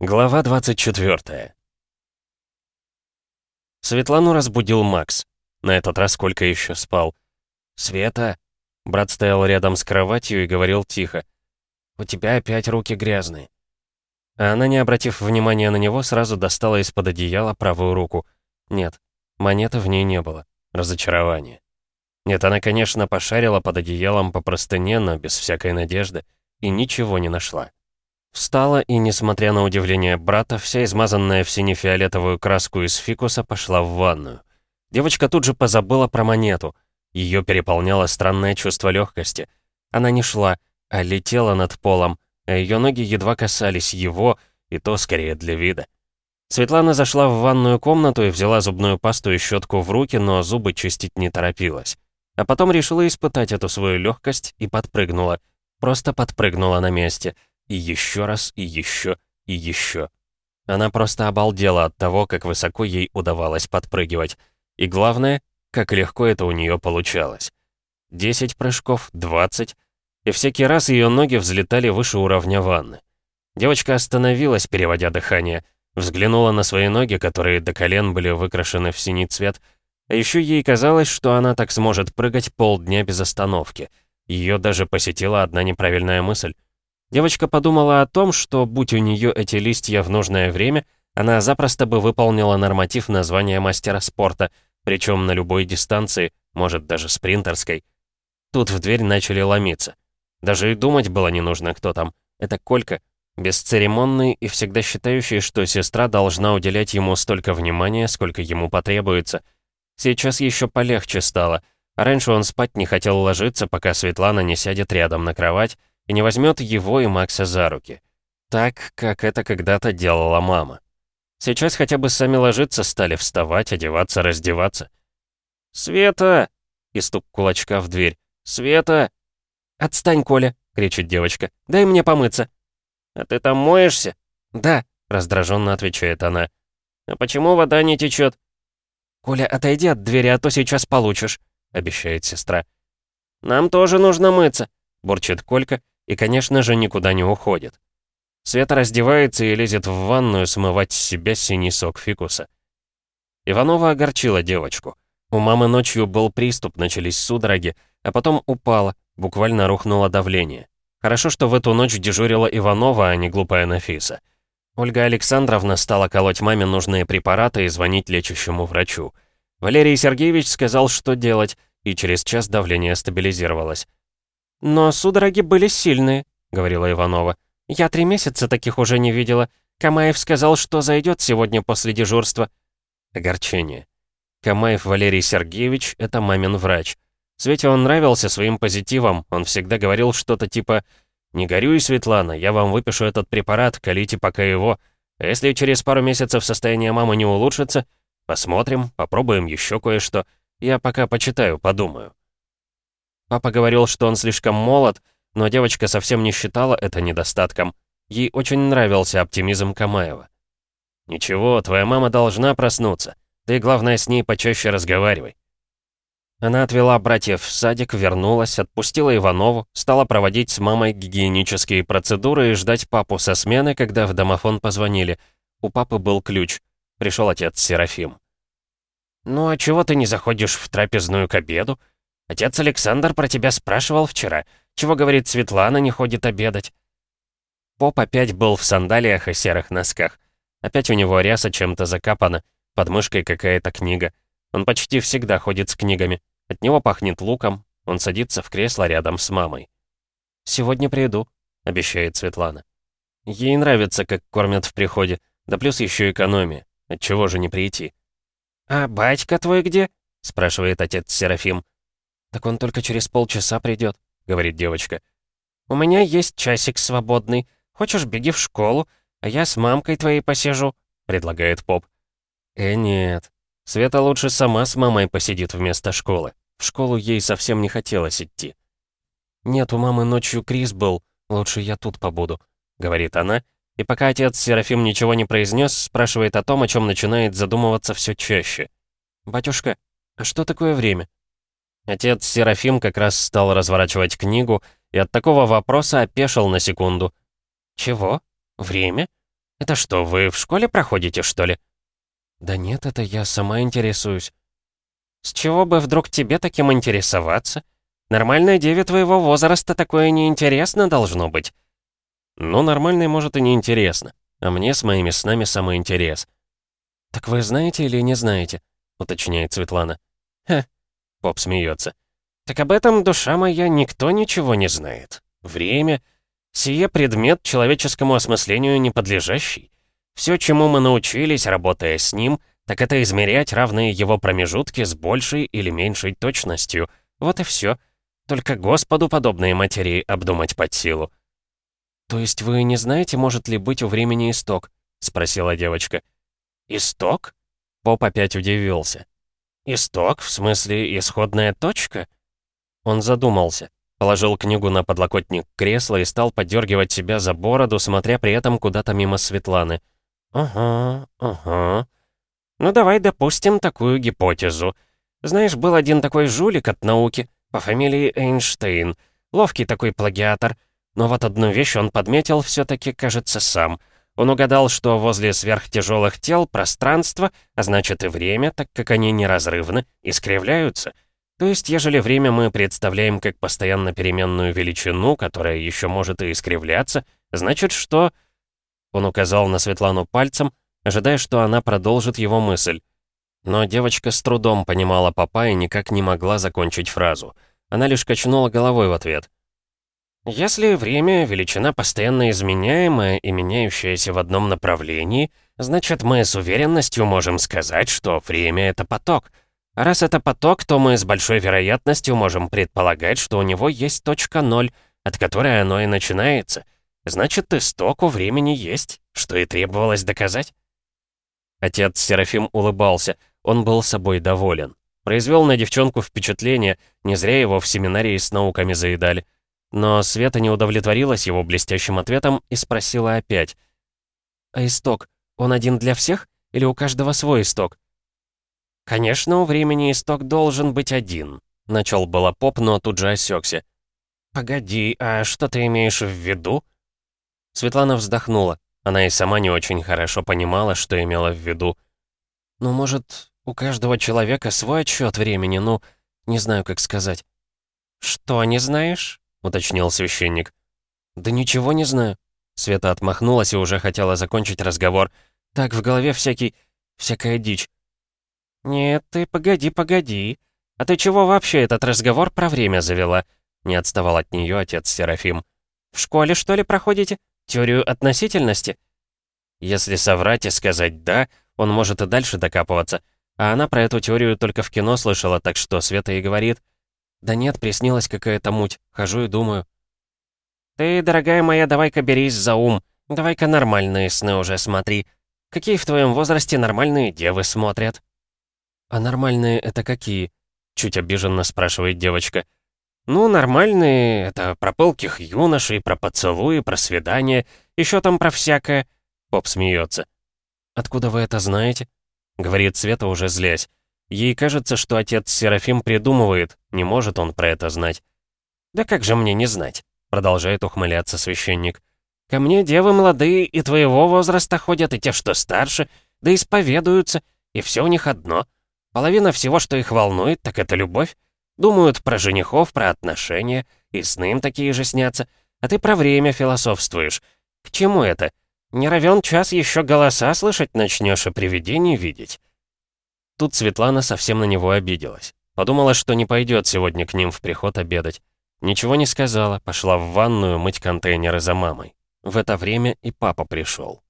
Глава 24 Светлану разбудил Макс. На этот раз сколько еще спал. «Света!» Брат стоял рядом с кроватью и говорил тихо. «У тебя опять руки грязные». А она, не обратив внимания на него, сразу достала из-под одеяла правую руку. Нет, монеты в ней не было. Разочарование. Нет, она, конечно, пошарила под одеялом по простыне, но без всякой надежды, и ничего не нашла. Встала и, несмотря на удивление брата, вся измазанная в сине-фиолетовую краску из фикуса, пошла в ванную. Девочка тут же позабыла про монету. Ее переполняло странное чувство легкости. Она не шла, а летела над полом, а ее ноги едва касались его, и то скорее для вида. Светлана зашла в ванную комнату и взяла зубную пасту и щетку в руки, но зубы чистить не торопилась. А потом решила испытать эту свою легкость и подпрыгнула. Просто подпрыгнула на месте — и еще раз, и еще, и еще. Она просто обалдела от того, как высоко ей удавалось подпрыгивать. И главное, как легко это у нее получалось. Десять прыжков, двадцать, и всякий раз ее ноги взлетали выше уровня ванны. Девочка остановилась, переводя дыхание, взглянула на свои ноги, которые до колен были выкрашены в синий цвет, а еще ей казалось, что она так сможет прыгать полдня без остановки. Ее даже посетила одна неправильная мысль. Девочка подумала о том, что, будь у нее эти листья в нужное время, она запросто бы выполнила норматив названия мастера спорта, причем на любой дистанции, может даже спринтерской. Тут в дверь начали ломиться. Даже и думать было не нужно, кто там. Это Колька, бесцеремонный и всегда считающий, что сестра должна уделять ему столько внимания, сколько ему потребуется. Сейчас еще полегче стало. Раньше он спать не хотел ложиться, пока Светлана не сядет рядом на кровать, и не возьмет его и Макса за руки. Так, как это когда-то делала мама. Сейчас хотя бы сами ложиться стали, вставать, одеваться, раздеваться. «Света!» — и стук кулачка в дверь. «Света!» «Отстань, Коля!» — кричит девочка. «Дай мне помыться!» «А ты там моешься?» «Да», — раздраженно отвечает она. «А почему вода не течет?» «Коля, отойди от двери, а то сейчас получишь», — обещает сестра. «Нам тоже нужно мыться», — бурчит Колька и, конечно же, никуда не уходит. Света раздевается и лезет в ванную смывать с себя синий сок фикуса. Иванова огорчила девочку. У мамы ночью был приступ, начались судороги, а потом упала, буквально рухнуло давление. Хорошо, что в эту ночь дежурила Иванова, а не глупая Нафиса. Ольга Александровна стала колоть маме нужные препараты и звонить лечащему врачу. Валерий Сергеевич сказал, что делать, и через час давление стабилизировалось. «Но судороги были сильные», — говорила Иванова. «Я три месяца таких уже не видела. Камаев сказал, что зайдет сегодня после дежурства». Огорчение. Камаев Валерий Сергеевич — это мамин врач. Свете он нравился своим позитивом, он всегда говорил что-то типа «Не горюй, Светлана, я вам выпишу этот препарат, колите пока его. А если через пару месяцев состояние мамы не улучшится, посмотрим, попробуем еще кое-что. Я пока почитаю, подумаю». Папа говорил, что он слишком молод, но девочка совсем не считала это недостатком. Ей очень нравился оптимизм Камаева. «Ничего, твоя мама должна проснуться. Ты, главное, с ней почаще разговаривай». Она отвела братьев в садик, вернулась, отпустила Иванову, стала проводить с мамой гигиенические процедуры и ждать папу со смены, когда в домофон позвонили. У папы был ключ. Пришел отец Серафим. «Ну а чего ты не заходишь в трапезную к обеду? Отец Александр про тебя спрашивал вчера. Чего, говорит, Светлана не ходит обедать?» Поп опять был в сандалиях и серых носках. Опять у него ряса чем-то закапана, под мышкой какая-то книга. Он почти всегда ходит с книгами. От него пахнет луком, он садится в кресло рядом с мамой. «Сегодня приду», — обещает Светлана. Ей нравится, как кормят в приходе, да плюс еще экономия. Отчего же не прийти? «А батька твой где?» — спрашивает отец Серафим. «Так он только через полчаса придет», — говорит девочка. «У меня есть часик свободный. Хочешь, беги в школу, а я с мамкой твоей посижу», — предлагает Поп. «Э, нет. Света лучше сама с мамой посидит вместо школы. В школу ей совсем не хотелось идти». «Нет, у мамы ночью Крис был. Лучше я тут побуду», — говорит она, и пока отец Серафим ничего не произнес, спрашивает о том, о чем начинает задумываться все чаще. «Батюшка, а что такое время?» Отец Серафим как раз стал разворачивать книгу и от такого вопроса опешил на секунду. «Чего? Время? «Это что, вы в школе проходите, что ли?» «Да нет, это я сама интересуюсь». «С чего бы вдруг тебе таким интересоваться? Нормальной деве твоего возраста такое неинтересно должно быть». «Ну, нормальной, может, и неинтересно. А мне с моими снами самый интерес». «Так вы знаете или не знаете?» — уточняет Светлана. «Ха!» — Поп смеется. «Так об этом, душа моя, никто ничего не знает. Время...» Сие предмет человеческому осмыслению не подлежащий. Все, чему мы научились, работая с ним, так это измерять равные его промежутки с большей или меньшей точностью. Вот и все. Только Господу подобные материи обдумать под силу. «То есть вы не знаете, может ли быть у времени исток?» — спросила девочка. «Исток?» Поп опять удивился. «Исток? В смысле, исходная точка?» Он задумался. Положил книгу на подлокотник кресла и стал подергивать себя за бороду, смотря при этом куда-то мимо Светланы. «Ага, ага. Ну давай допустим такую гипотезу. Знаешь, был один такой жулик от науки по фамилии Эйнштейн. Ловкий такой плагиатор. Но вот одну вещь он подметил все таки кажется, сам. Он угадал, что возле сверхтяжелых тел пространство, а значит и время, так как они неразрывны, искривляются — то есть, ежели время мы представляем как постоянно переменную величину, которая еще может и искривляться, значит, что... Он указал на Светлану пальцем, ожидая, что она продолжит его мысль. Но девочка с трудом понимала папа и никак не могла закончить фразу. Она лишь качнула головой в ответ. «Если время — величина постоянно изменяемая и меняющаяся в одном направлении, значит, мы с уверенностью можем сказать, что время — это поток — раз это поток, то мы с большой вероятностью можем предполагать, что у него есть точка ноль, от которой оно и начинается. Значит, истоку времени есть, что и требовалось доказать. Отец Серафим улыбался, он был собой доволен. Произвел на девчонку впечатление, не зря его в семинарии с науками заедали. Но Света не удовлетворилась его блестящим ответом и спросила опять. «А исток, он один для всех? Или у каждого свой исток?» «Конечно, у времени исток должен быть один», — начал было поп, но тут же осекся. «Погоди, а что ты имеешь в виду?» Светлана вздохнула. Она и сама не очень хорошо понимала, что имела в виду. «Ну, может, у каждого человека свой отсчет времени, ну, не знаю, как сказать». «Что не знаешь?» — уточнил священник. «Да ничего не знаю». Света отмахнулась и уже хотела закончить разговор. «Так, в голове всякий... всякая дичь. «Нет, ты погоди, погоди. А ты чего вообще этот разговор про время завела?» Не отставал от нее отец Серафим. «В школе, что ли, проходите? Теорию относительности?» Если соврать и сказать «да», он может и дальше докапываться. А она про эту теорию только в кино слышала, так что Света и говорит. «Да нет, приснилась какая-то муть. Хожу и думаю». «Ты, дорогая моя, давай-ка берись за ум. Давай-ка нормальные сны уже смотри. Какие в твоем возрасте нормальные девы смотрят?» «А нормальные это какие?» — чуть обиженно спрашивает девочка. «Ну, нормальные — это про пылких юношей, про поцелуи, про свидания, еще там про всякое». Поп смеется. «Откуда вы это знаете?» — говорит Света, уже злясь. Ей кажется, что отец Серафим придумывает, не может он про это знать. «Да как же мне не знать?» — продолжает ухмыляться священник. «Ко мне девы молодые и твоего возраста ходят, и те, что старше, да исповедуются, и все у них одно — Половина всего, что их волнует, так это любовь. Думают про женихов, про отношения, и сны им такие же снятся. А ты про время философствуешь. К чему это? Не равен час еще голоса слышать начнешь и привидений видеть. Тут Светлана совсем на него обиделась. Подумала, что не пойдет сегодня к ним в приход обедать. Ничего не сказала, пошла в ванную мыть контейнеры за мамой. В это время и папа пришел.